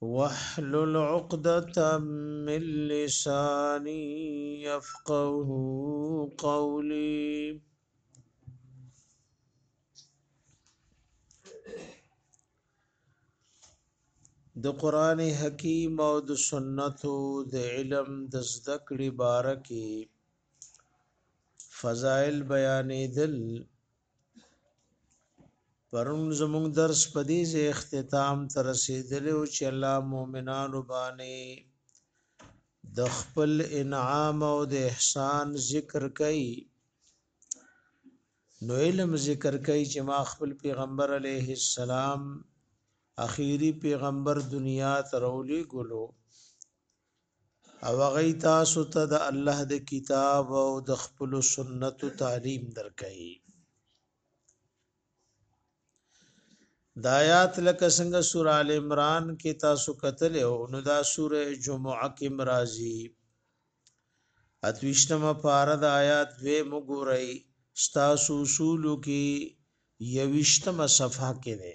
واحلل عقدة من لساني يفقه قولي د قران حکیم او د سنتو د علم د زده کړې بارکه فضائل بیانې دل پرون زموږ درس په دې ځای اختتام ته رسېدلی او چې الله مؤمنانو باندې د خپل انعام او د احسان ذکر کوي نو علم ذکر کوي چې ما خپل پیغمبر علیه السلام اخیری پیغمبر دنیا ته راولې ګلو او هغه تاسو ته د الله د کتاب او د خپل سنت تعلیم درکړي د آیات لکه څنګه سوره ال عمران کې تاسو کتل او نو دا سوره جمعه کې مرাজি اتوشتم پارا د آیات دوی مګورئ ستاسو اصول کې یوشتم صفحه کې ده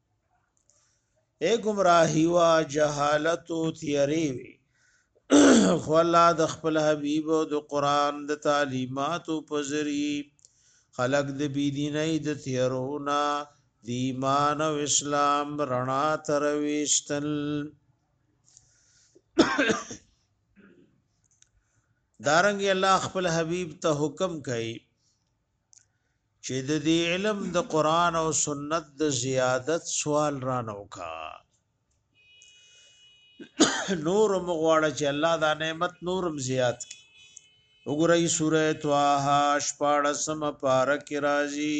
اے گمراهی وا جهالت او تیری وی خو الله د خپل حبیب او د قران د تعلیمات او پزری خلق د بی دینی د تیرونا د ایمان او اسلام رڼا ترويشتل دارنګ الله خپل حبیب ته حکم کوي چې د دې علم د قران او سنت د زیادت سوال را نوکا نور مغواړه چې الله دا نعمت نورم زیات کی وګورئ سوره طه شپاړسم پارک راځي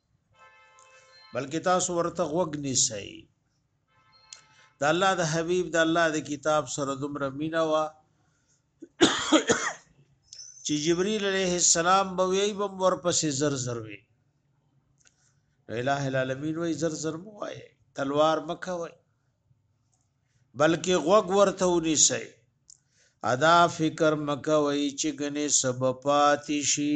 بلکې تاسو ورته غوږ نیسئ د الله د حبیب د الله د کتاب سره دومره مینا وا چې جبرئیل علیه السلام به وی به ورپسې زر زر وی الہ العالمین وی زر زر مو وای تلوار مکه وای بلکې غوږ ورته ونیسئ ادا فکر مکوي چې غني سبب پاتې شي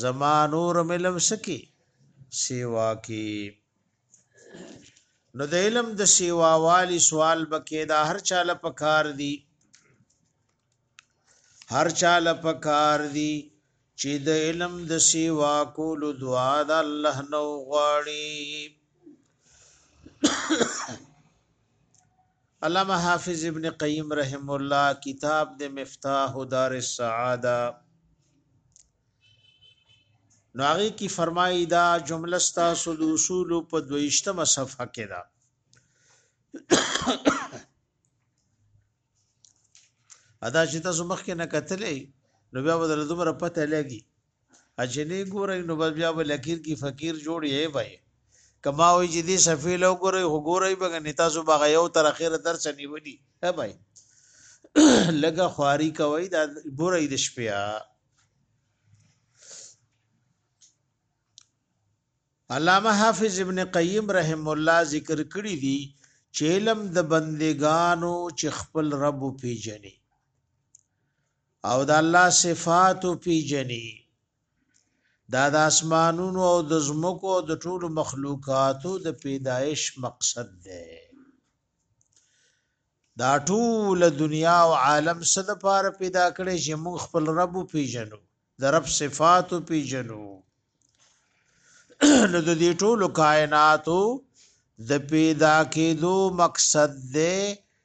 زما نور ملم سکی سیوا کی نو د علم د سیوا والی سوال بکې دا هر چاله پکار دی هر چاله پکار دی چې د علم د سیوا کول دعا د الله نو غواړي علامه حافظ ابن قیم رحم الله کتاب د مفتاح دار السعاده نو هغه کی فرمایي دا جمله ستا سود اصول په دویشتمه صفحه کې ده ادا چې تاسو مخکې نه کتلې نو بیا به دومره پته لګي اجنه ګورې نو بس بیا به لکیر کی فقیر جوړ یې بای کما وی چې دې صفې لو ګورې هو ګورې بګه نیتا سو باغ یو تر اخره در چنی ودی ها بای لګه خواري کوي دا ګورې د شپیا علامه حافظ ابن قیم رحم الله ذکر کړی دی چې علم د بندگانو چې خپل رب پیژني او د الله صفات پیجنی دا د اسمانونو او د زمکو او د ټولو مخلوقاتو د پیدایش مقصد ده دا ټول دنیا او عالم صد پار پیدا کړي چې موږ خپل رب پیژنو د رب صفات پیژنو نو د دې ټولو کائناتو د پیدا کېدو مقصد ده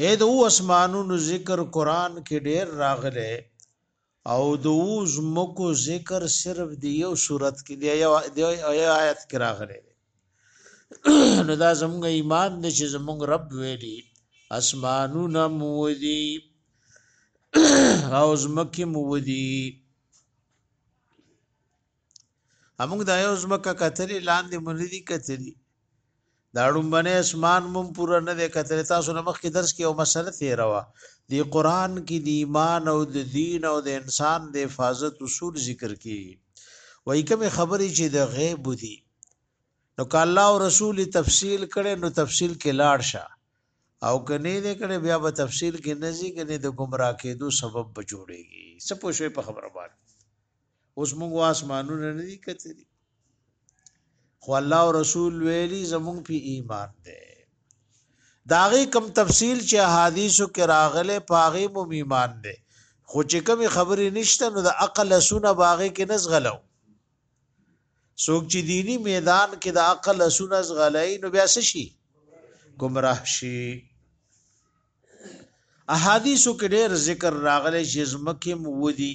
اې د اسمانونو ذکر قران کې ډېر راغله او د زمکو ذکر صرف دی یو صورت کې دی یو آیت کې راغله نو دا زموږ ایمان دی چې زموږ رب ویلي اسمانونه مودي او زمکه مودي همغه د یو زمکه کتلې لاندې مونږ دي کتلې دا ډومبنه اسمان مون پورا نه ده کتلې تاسو نه مخکې درس کې یو مسله تیرا وا دی قران کې دی ایمان او د دین او د انسان د حفاظت اصول ذکر کی وای کوم خبرې چې د غیب دي نو کاله او رسول تفصیل کړي نو تفصیل کې لاړ شه او کني دې کړي بیا به تفصیل کې نزي کني د گمراه کېدو سبب به جوړيږي څه پوښوي په خبره باندې اوس موږ اسمانونه نه دي کتلی خو الله او رسول ویلي زموږ په ایمان ده داغه کم تفصیل چې احادیثو کې راغله پاغه مو ایمان ده خو چې کوم خبرې نشته نو د عقل سونه باغې کې نزغلو څوک چې دینی میدان کې د عقل سونه زغلای نو بیا څه شي گمراه شي احادیثو کې ډېر ذکر راغلی چې زمکه مو ودی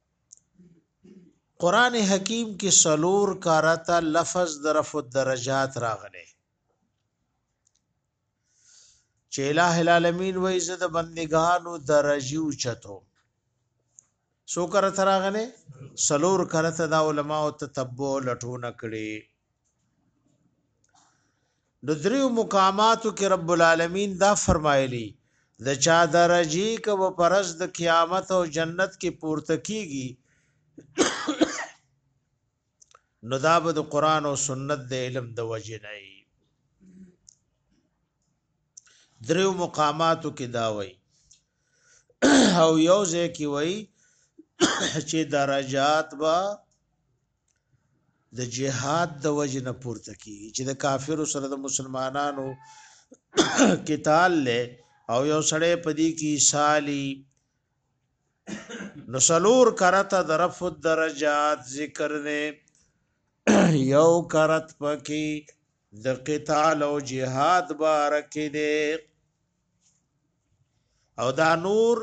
قران حکیم کې سلور کارتا لفظ درف الدرجات راغله چې الٰه العالمین وای زه د بندګانو درجه او چتو سو کر تراغله سلور کرته دا علما او تتبع لټونه کړي نو دریو مقاماتو کې رب العالمین دا فرمایلی د چا درجی که و پرز د قیامت او جنت کې پورته کیږي نو دا به د قران او سنت د علم د وجه نه وي دریو مقاماتو کې دا وای او یو ځای کې وای چې درجات با د جهاد د وجه نه پورته کیږي چې د کافرو سره د مسلمانانو قتال له او یو سړی پدی کی سالی نو سلور کرته د رفع درجات ذکر نه یو کرت پکې د قتال او جهاد بارکه دی او دا نور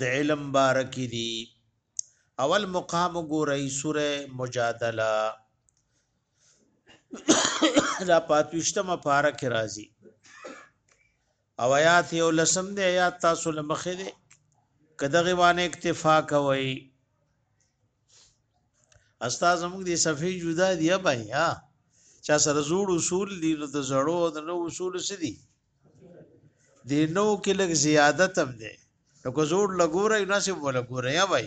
د علم بارک دي اول مقام ګورئ سوره مجادله دا پاتوشتم پارک راځي او آیات یو لسم دی آیات تاسو لمخې دی کدغه وانه اکتفا کوئ استاد موږ دې صفحې جدا دی بای ها چا سره جوړ اصول دي نو د زړو او د نو اصول څه دي د نو کې لږ زیادت هم دی نو کو جوړ لګوره نه سي ولا ګوره یا بای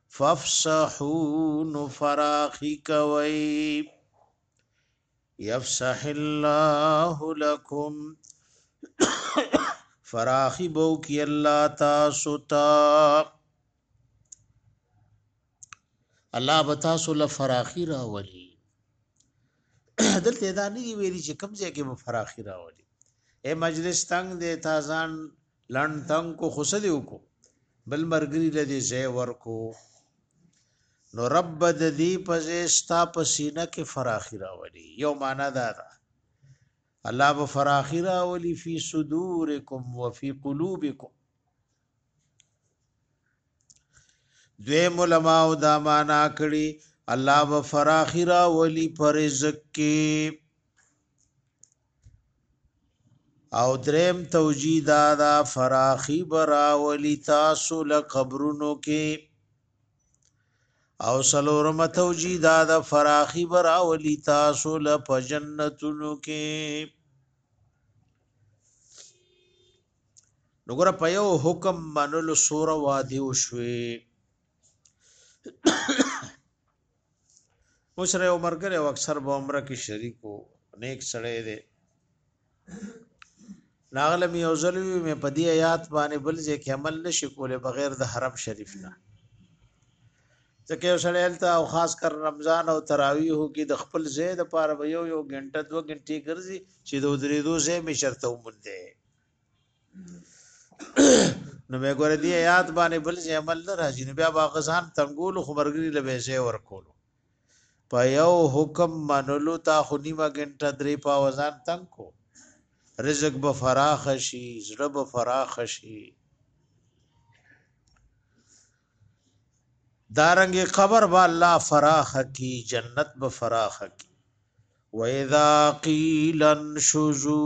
فافسحو نو فراخی کوي یفسح الله لكم فراخی بو کی الله تاسو ته الله بتا سو لفراخی راولي دلته دا نه ویلي چې کمزې کې به فراخی راولي اے مجلس تنگ دې تازان لند تنگ کو خو سدی وکو بل مرګری لدی زی ورکو نو رب د دې په زیستا په سینه کې فراخی راولي یو معنا دا ده الله به فراخی راولي فی صدورکم وفي قلوبکم دوی علماء دا معنا کړي الله به فراخی راولي پر رزق کې او دریم توجیه دا دا فراخی براولی تاسو لقبرونو کې او سلورم توجی دا د فراخی براولی تاسو ل په جنتونو کې نګور په یو حکم منلو سور وادي وشوي اوس یو مرګره او اکثر به عمره کې شریک وو نیک سړی دی ناغله می یو ځل وی می په دې آیات باندې بل ځکه عمل نشي کوله بغیر د حرم شریف نه ځکه یو سړی الته او خاص کر رمضان او تراویح کې د خپل زید لپاره یو یو غنټه دوه غنټې ګرځي چې د درې دوه زې می شرط ومنده نو مې ګور دی یاد باندې بل ځای عمل نه راځي نو بیا با غزان تنګول خو مرګري لبه ځای ورکول په یو حکم منلو تا خو نیمه ګنټه درې په وزن تنګ کو رزق به فراخ شي زړه به فراخ شي دارنګ قبر با الله فراخ کی جنت به فراخ کی و اذا قیل انشزو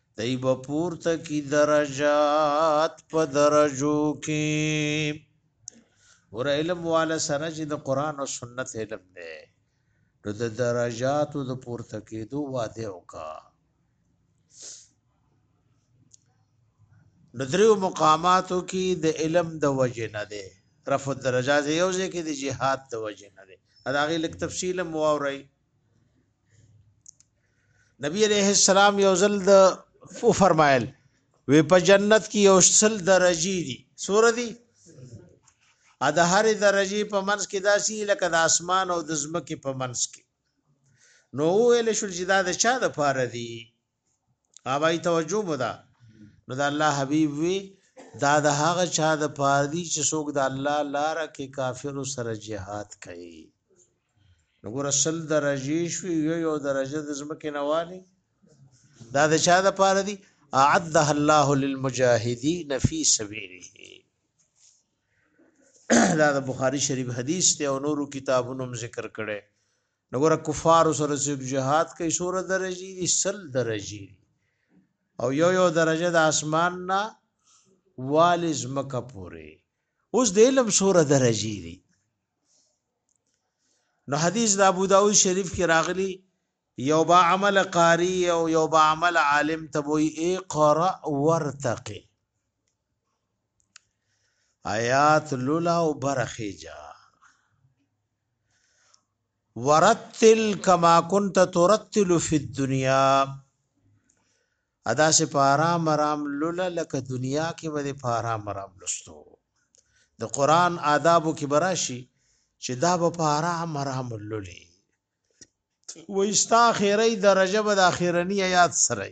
دی به پورته کی درجات په درجو کې ور علم والا سره چې د قران او سنت علم دی نو د درجاتو د پورته کېدو وعده وکا نو دریو مقاماتو کې د علم د وجه نه دی رفع درجات یو ځکه د جهاد د وجه نه دی دا غي لک تفصیل مو اوري نبی علیہ السلام یو ځل د او فرمایل وی په جنت کې یو سل درجی دي سور دي ا د هر درجه په منځ کې داسي لکه د اسمان او د زمکه په منځ کې نو ویل شو چې دا د چا د پاره دي اوبای توجه بودا نو د الله حبیب وی دا د هغه چا د پاره دي چې څوک د الله لار کې کافر سره jihad کوي نو ګور اصل درجه شوی یو یو درجه د زمکه نوالی دا د چا د پاره دي اعدها الله للمجاهدين في سبيله دا د بخاری شریف حدیث ته او نورو کتابونو ذکر کړي نو ګره کفار سره چې جهاد کوي سور درجه دي سل درجه دي او یو یو درجه د اسمان نه والز مکه پوري اوس د علم سور درجه دي نو حدیث د ابو داود شریف کې راغلی یو با عمل قاری او یو با عمل عالم ته وی اقرا ورتقي آیات لولا او برخیجا ورتل کما كنت ترتل في الدنيا ادا سه پارا مرام لولا لک دنیا کې به پارا مرام لستو د قران آدابو کې براشي چې دا به پارا مرام لولي وستا خیری درجه به د اخیرنی آیات سره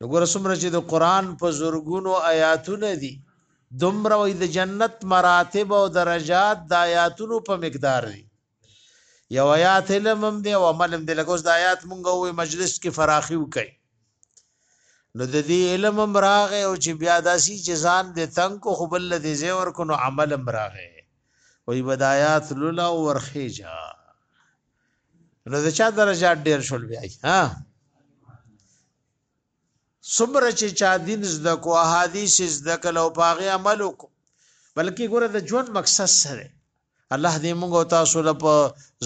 نګور سمره چې د قران په زورګونو آیاتونه دي دومره وي د جنت مراتب او درجات د آیاتونو په مقدار دي یو آیات علم هم دی او عمل هم دی لکه اوس د آیات مونږ وې مجلس کې فراخي وکړي نو د دې علم هم راغې او چې بیا داسي چې ځان دې تنگ کو خپل دې زیور کو نو عمل هم راغې وی بدایات لولا او ورخیجا نو د چا درجات ډیر شول بیا ها صبر چې چا دین زده کو احادیث زده کلو پاغه عمل کو بلکې ګوره د ژوند مقصد سره الله دې موږ او تاسو له په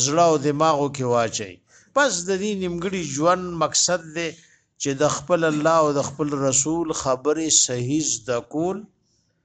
زړه او دماغو کې واچي پس د دې نیمګړي ژوند مقصد دې چې د خپل الله او د خپل رسول خبره صحیح زده کول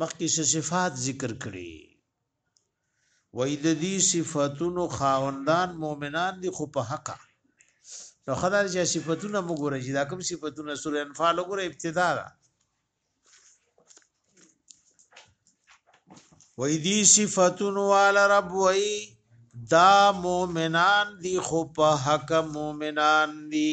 مخکې صفات ذکر کړي وای د دې صفاتونو خاوندان مؤمنان دي خو په حق نو خدای چې صفاتونه موږ ګورې چې دا کوم صفاتونه سورې انفال وګوره ابتدا ده وای دې صفاتونو وال رب وای دا مؤمنان دي خو په حق مؤمنان دي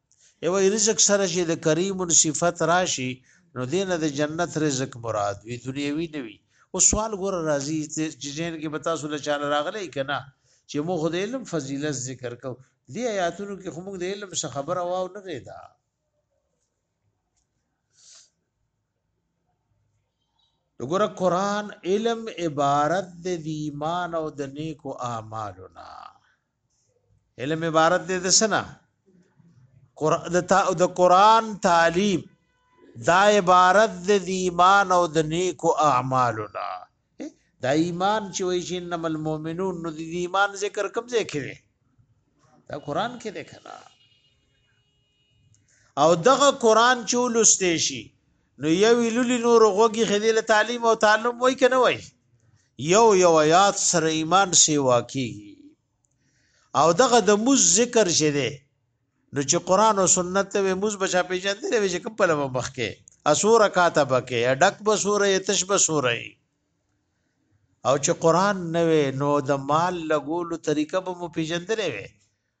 یو رزق سره چې د کریم صفت راشي نو دینه د جنت رزق مراد وی دنیوي نه وي او سوال ګور راځي چې جن کې بتا سول چاله راغلی کنا چې مو خو د علم فضیلت ذکر کو دی آیاتونو کې خو موږ د علم څخه خبره واو نه ریدا وګوره قران علم عبارت د ایمان او د نیکو اعمالو نه علم عبارت دی د سنا د قرآن تعلیم دا عبارت د ایمان او د نیکو اعمالو نه دا ایمان چې وایي چې انما المؤمنون نو د ایمان ذکر کوم ځای کې دی دا قرآن کې دی کنه او دغه قران چې ولسته شي نو یو لولي نور غوږی خدي له تعلیم او تعلم وای کنه وای یو یو آیات سره ایمان سی واقعي او دغه د موز ذکر شه دی نو چې قران او سنت ته موز بچا پیژن دی وی چې کوم په لمه مخ کې اسوره کاته بکې ډک بسوره یتش بسوره او چې قران نه وي نو د مال لګولو طریقه به مو پیژندلې وي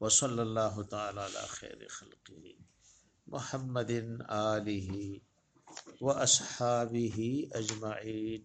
وصلى الله تعالى على خير خلقه محمد آله واصحابه اجمعين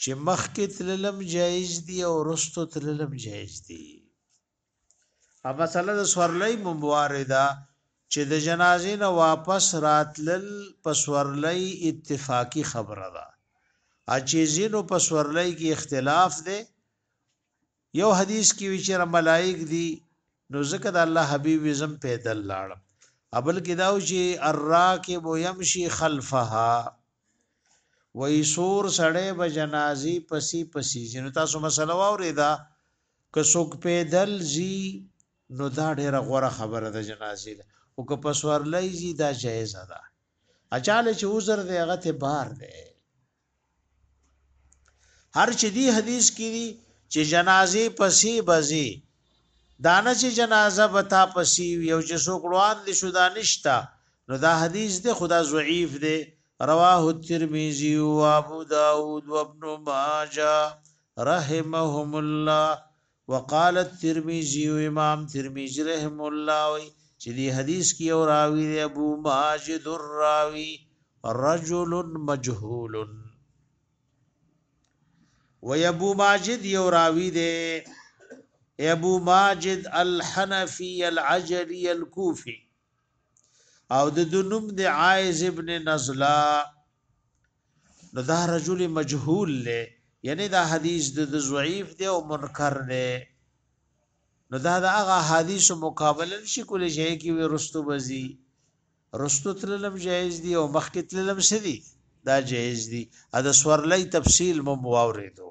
چې مخکې تللم جایز دی او رستو تللم جایز دی ا مسله د سورلۍ مبارده چې د جنازې نه واپس راتلل په سورلۍ اتفاقی خبره ده ا چې زینو په سورلۍ کې اختلاف دی یو حدیث کې وی چې ملائک دي نو ځکه د الله حبیب زم پیدل لاړم ابل کې داو چې الراکب يمشي خلفها وای سور سړې به جنازي پسي پسي جن تاسو مسله واوري دا که څوک پیدل زی نو دا ډیره غوره خبره ده جنازي ده او که پسورلای زی دا جایز ده اچاله چې عذر دی هغه ته بار دی هر چې دی حدیث کې دی چې جنازې پسې بزي دانه چې جنازه به تا پسې وي او چې څوک روان دي شو دا نشتا نو دا حدیث دی خدا ضعیف دی رواه الترمذی و ابو داود و ابن ماجه رحمهم الله وقال الترمذي امام ترمذي رحم الله وی چې دی حدیث کې او راوی دی ابو ماجد الراوی رجل مجهول و ابو ماجد یو راوی دی ابو ماجد الحنفی العجلی الکوفی او د دنوم د عائز ابن نزلا نو دا رجل مجهول له یعنی دا حدیث د ضعیف دی او منکر دی نو دا د هغه حدیث مقابله نشي کولای شي کې ورستو بزي رستو تللم جایز دی او مخکې تللم سدي دا جایز دی دا سورلۍ تفصیل مو واوریدو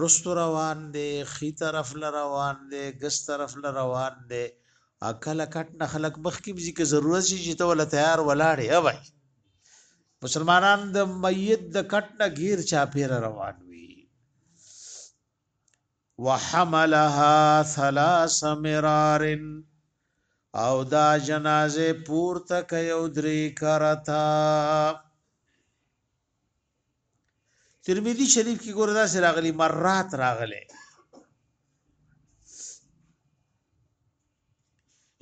رستو روان دی خی طرف له روان دی ګس طرف له روان دی اکل کټ نه خلق مخ کی بزی که ضرورت شي چې ته ول تیار ولاړې اوای مسلمانان د میت د کټ نه غیر چا پیر روان وي وحملها ثلاث مرار او دا جنازه پورته کوي درې کرتا ترمذی شریف کې ګوره دا سره راغلی مرات راغلی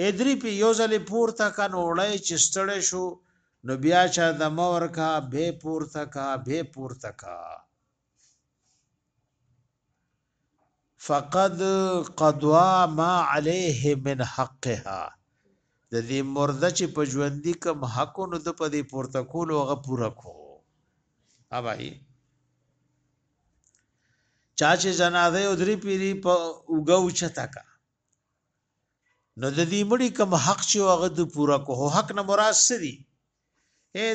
ادری په یو ځل پورته کن وړای چې ستړی شو نو بیا چا د مور کا به پورته کا به پورته کا فقد قضا ما عليه من حقها د دې مرده چې په ژوندۍ کم حق نو د په دې پورته کول او غ پورا کو اوبای چا چې جنازه او درې پیری په وګو چتا کا نو د دې مړي کم حق چې هغه د پورا کو حق نه مراد سری اې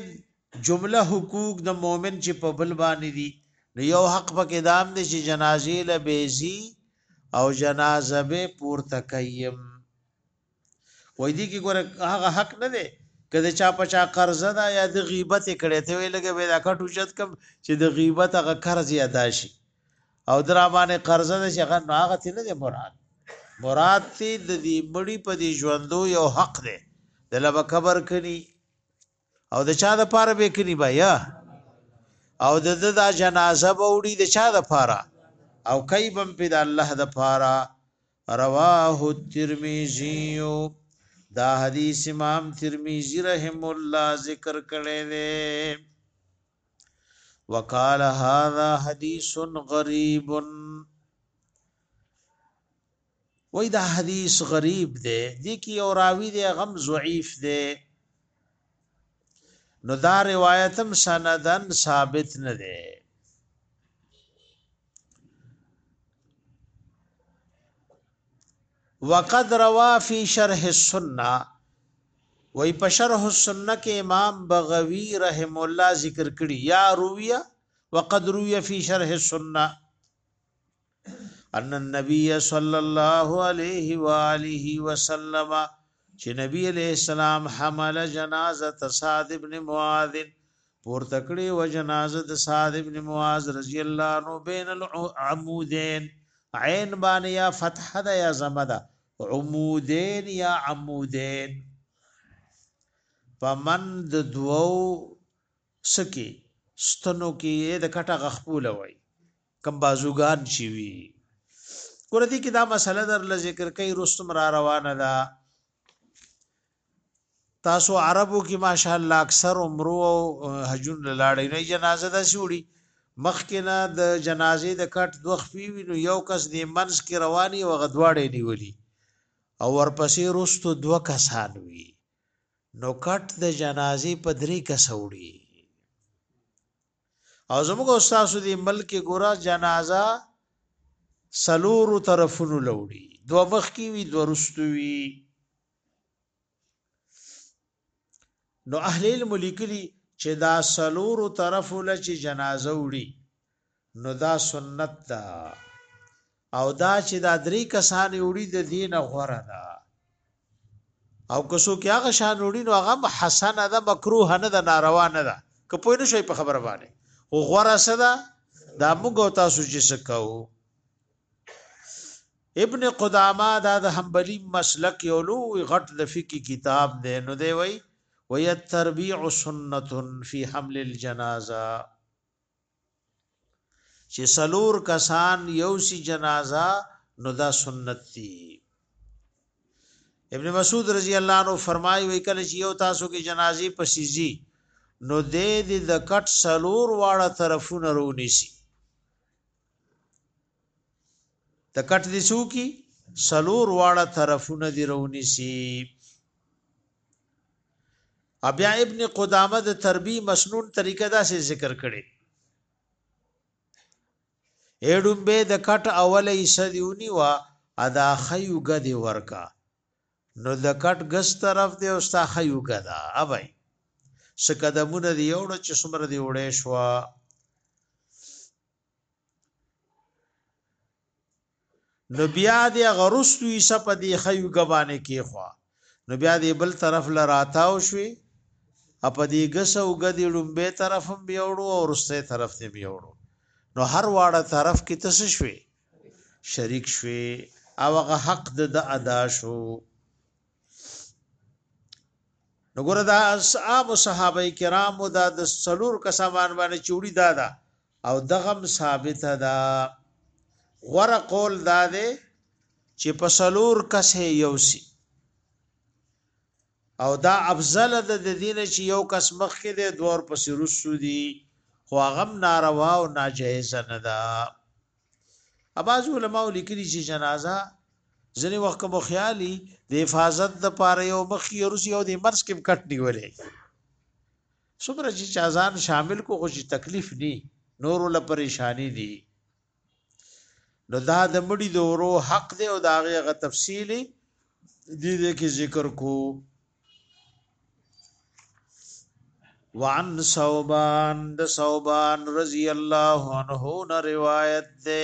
جمله حقوق د مؤمن چې په بل باندې دي نو یو حق پکې دام دي چې جنازې له بیزي او جنازه به پورته کيم وای دي کې ګوره هغه حق نه دی کله چا په چا قرض ده یا د غیبت کړي ته ویلګه به دا کټو چت کم چې د غیبت هغه قرض ادا شي او درا باندې قرض دې چې هغه نو هغه تینه دې مراد مراد تی د دې مړی په دې ژوندو یو حق دی د لبا قبر کړي او د چا د پاره به کړي بیا او د د دا جنازه به وړي د چا د پاره او کای بم په د الله د پاره رواه الترمذی دا حدیث امام ترمذی رحم الله ذکر کړی دی وقال هذا حديث غريب وای دا حدیث غریب دی د کی او راوی دی غم ضعیف دی نو دا روایتم سندن ثابت نه دی وقد روا فی شرح السنه وای په شرح السنه کې امام بغوی رحم الله ذکر کړی یا رویه وقد رویه فی شرح السنه ان النبي صلى الله عليه واله وسلم چې نبی علیہ السلام حمل جنازه سعد ابن معاذ پورته کړی و جنازه د سعد ابن معاذ رضی الله عنه بین العمودین عین باندې یا فتح ده یا زمده عمودین یا عمودین پمن د دوو څه کې ستنو کې د کټه غخپول وای کم بازوګان چی وی ګور دې کې دا مسله در ل ذکر کوي رستم را روانه ده تاسو عربو کې ماشاءالله اکثر عمرو او حجون لاړې نه جنازه ده سیوړي مخکې نه د جنازې د کټ دوخ پیوي نو یو کس دې منځ کې رواني او غدواړې نیولي او ورپسې رستو دوه کسان وي نو کټ د جنازي په درې کسه وړي او زموږ استاد دې ملک ګورا جنازه سلورو طرفونو لوړي دو مخ کی وی دو رستو وی نو اهل علم لیکلي چې دا سلورو طرفو لچ جنازه وړي نو دا سنت دا او دا چې دا درې کسان وړي د دین غوره ده او که څوک هغه شان وړي نو هغه حسنه ده مکروه نه ده ناروا نه ده که پوه نه شي په خبره باندې خو غوره څه ده دا موږ او تاسو چې څه کوو ابن قدامه دا د حنبلی مسلک یو لوی غټ د فقہی کتاب دی نو دی وای وی التربیع سنت فی حمل الجنازه چې سلور کسان یو سی جنازه نو دا سنت دی ابن مسعود رضی الله عنه فرمایي وی کله چې یو تاسو کې جنازي پسیزي نو دې د کټ سلور واړه طرفونه رونی سي د کټ دي سو کی سلور واړه طرفونه دی رونی سی بیا ابن قدامه د تربی مسنون طریقه دا سه ذکر کړي اډم به د کټ اوله ایسه دیونی وا ادا خیو غدی ورکا نو د کټ غس طرف دی او ستا خیو غدا اوبای سکدمونه دی یوړ چې سمره دی وړې شو نو بیا د غرستو یې سپ دی خیو غبانه کې خو نو بیا د بل طرف لراتاو شوي اپ دې غسو غدي لومبه طرف هم بیوړو او رسته طرف ته بیوړو نو هر واړه طرف کې تس شوي شریک شوي او هغه حق د ادا شو نو ګره دا اصحاب صحابه کرامو دا د سلور کسان باندې چوری دادا دا او دغم ثابت ده غره قول دا ده چې په سلور کسه یو سی او دا افضل ده د دین چې یو کس مخ کې ده دور پسې رسو دي خو غم ناروا او ناجایز نه ده اباز علماء لیکلي چې جنازه ځنې وخت کوم خیالي د حفاظت د پاره یو مخ یې رسي او د مرز کې کټ نیولې څومره چې چا ځان شامل کو خو چې تکلیف ني نور له پریشانی دي نو دا د مړي د ورو حق دی او دا غیغه تفصیلی دي دې کې ذکر کو وعن صوبان د صوبان رضی الله عنه نه روایت ده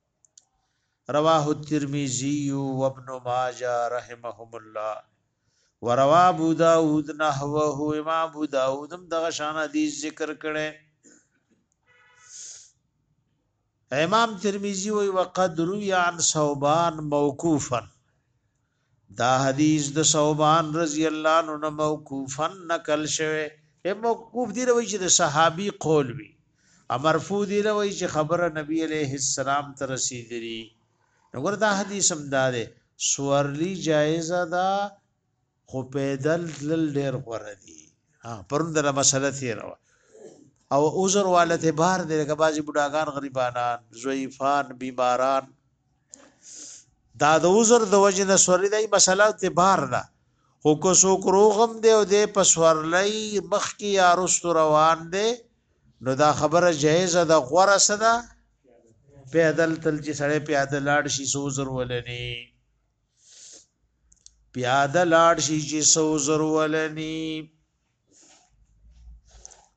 رواه الترمذي وابن ماجه رحمهم الله وروا ابو داود نحوه امام ابو داود هم دغه شان حدیث ذکر کړي امام ترمذی وی وقد روی عن ثوبان موقوفا دا حدیث د ثوبان رضی الله عنه نه موقوفا نقل شوی اے موقوف دی روي چې د صحابي قول وي امرفو دی روي چې خبره نبی عليه السلام ته رسیدلی نګور دا حدیث هم دا دی سورلی جایزه ده خو پیدل تلل ډیر غوړه دي ها پرون دا مسله تیرا او عذر والته بار دی که بازي بډاګان غریبانان ضعیفان بیماران دا د عذر د وجه نه سوري دی مسله ته بار ده خو کو سو کروغم دی او د پسورلای مخ کی یا رست روان دی نو دا خبره جایزه ده غوړه سده پیدل تل چې سړی پیاده لاړ شي سو عذر ولني پیاده لاړ شي چې سو عذر ولني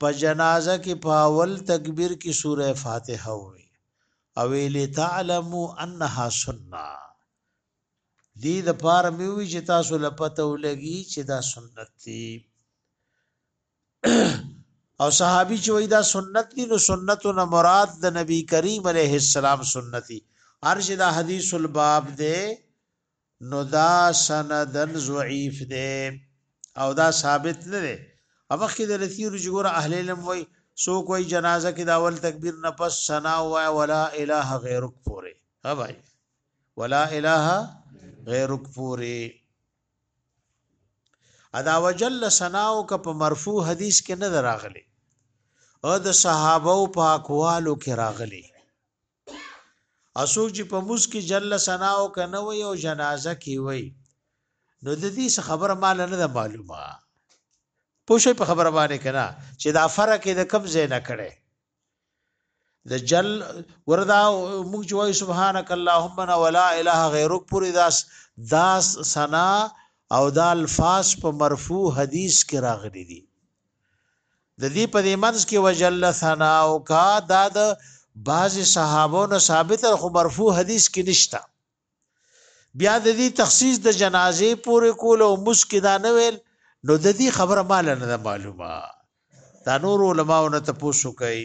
په جنازه کې په اول تکبیر کې سوره فاتحه وي او ویلې تعلمو انها سنه دې د پاره مې وی چې تاسو لپته ولګي چې دا سنت دی او صحابي چې وای دا سنت دی نو سنت نه مراد د نبی کریم علیه السلام سنتي ارشد حدیث الباب دی نو دا سندن ضعیف دی او دا ثابت نه دی امخ کې د لتی رجګور اهل علم وای سو کوئی جنازه کې د اول تکبیر نه پس ثنا وای ولا اله غیرک پوره ها بھائی ولا اله غیرک پوره ادا وجل ثنا او ک په مرفوع حدیث کې نه دراغلی او د صحابه او پاکوالو کې راغلی اسوک چې په موس کې جل سنا او کنه وي او جنازه کې وي نو د دې خبره مال نه ده معلومه پوښې په خبره باندې کنه چې دا فرق د کم ځای نه کړي د جل وردا موږ چې وای سبحانك اللهم ولا اله غیرک پوری داس داس سنا او دا الفاظ په مرفوع حدیث کې راغلي دي د دې په دې منځ کې وجل ثنا او کا دا د بعض صحابو نه ثابت خو مرفوع حدیث کې نشتا بیا د دې تخصیص د جنازې پورې کول او مسکه دا نه ویل نو د دې خبره مال نه معلومه دا نور علماو نه تاسو کوي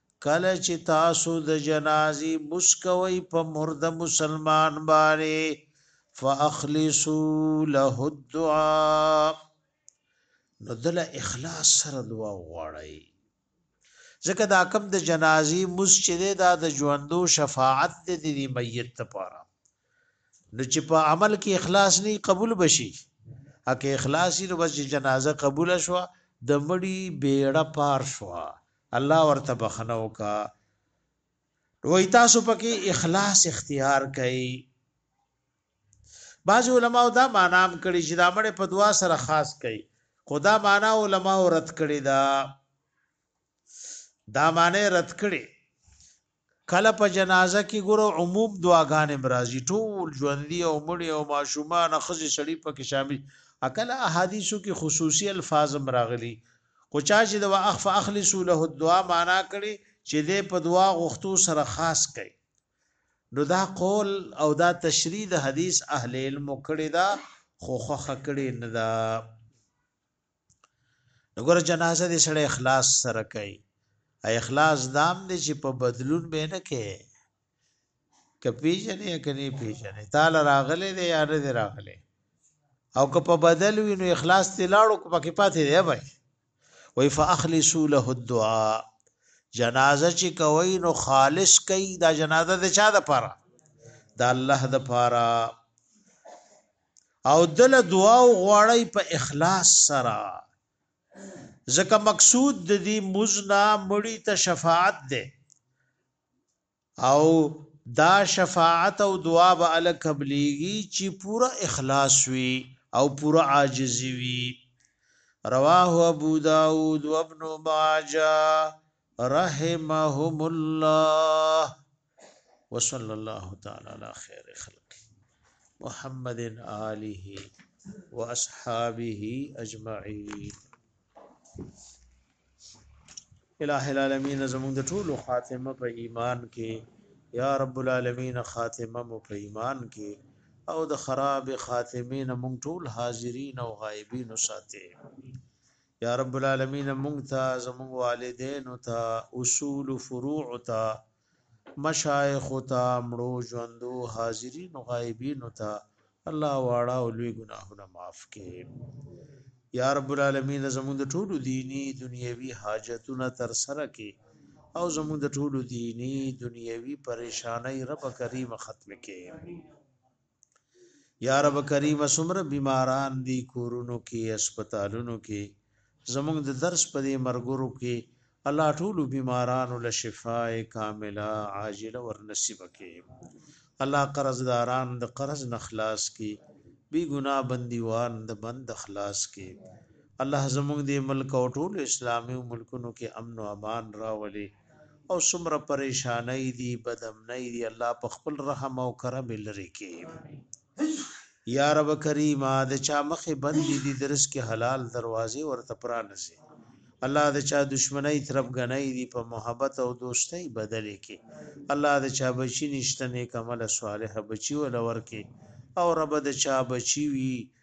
کله چې تاسو د جنازې مونځ کوئ په مرده مسلمان باندې فاخلصوا له الدعاء نو دل اخلاص سره دعا وغواړی ځکه دا کم د جنازي مسجد دا د ژوندو شفاعت د دې میت لپاره نو چې په عمل کې اخلاص نه قبول بشي اکه اخلاص نو بس جنازه قبول شو د مړی بیړه پار شو الله ورته بخنه وکا وای تاسو پکې اخلاص اختیار کړئ بعض علما دا معنا هم کړي چې دا مړ په دعا سره خاص کړي خدا معنا علما رد کړي دا دا معنی رد کړي کله په جنازه کی ګورو عموم دعاګانې هم راځي ټول ژوندي او مړي او ماشومان ښځې سړي پکې شامل اکله احادیثو کې خصوصي الفاظ هم راغلي خو چا چې د واخ فاخلصو له الدعا معنا کړي چې دی په دعا غوښتو سره خاص کوي نو دا قول او دا تشریح د حدیث اهل علم کړي دا خو خخه کړي نه دا نګور جنازه دې سړی اخلاص سره کوي اخلاص دام دې چې په بدلون به نه کې کپی جنې کني پیژنې تعالی راغله دې یار دې راغله او که په بدل وینو اخلاص دې لاړو کو پکې پاتې دی بھائی وای فاخلصوا له الدعاء جنازه چې کوي نو خالص کوي دا جنازه د چا د پاره د الله د پاره او دله دعا وغواړئ په اخلاص سره ځکه مقصود د دې مزنا مړی ته شفاعت ده او دا شفاعت او دعا به ال قبليږي چې پورا اخلاص وي او پورا عاجزي وي رواه ابو داود وابن ماجه رحمهم الله وصلى الله تعالى على خير خلق محمد آله وأصحابه أجمعين الہ العالمین زموږ د ټولو خاتمه په ایمان کې یا رب العالمین خاتمه مو په ایمان کې او د خراب خاتمین موږ ټول حاضرین او غایبین ساته یا رب العالمین مونږ ته زمونږ والدینو ته اصول فروع ته مشایخ ته مړو ژوندو حاضرین غایبین ته الله واړه او لوی ګناهونه معاف کړي یا رب العالمین زموږ د ټولو دینی دنیوي حاجتونه تر سره کړي او زموږ د ټولو دینی دنیوي پریشانای رب کریم ختم کړي یا رب کریم سمر بیماران دی کورونو کې هسپتالونو کې زمونږ د درس په دې مرګورو کې الله ټول بیمارانو له شفاء کامله عاجله ور نصیب کې الله قرضداران د قرض نخلاص کې بی ګنا بندیوان د بند خلاص کې الله زموږ د ملک او ټول اسلامي ملکونو کې امن او امان راولي او څومره پریشانای دی بدمنای دی الله په خپل رحم او کرم لری کی یا رب کریم د چا مخ بند دي درس کې حلال دروازې ورته پرانځي الله د چا دشمنی طرف غنۍ دي په محبت او دوستۍ بدلې کې الله د چا بچی نشته نیک عمل صالح بچی ولور کې او رب د چا بچی وی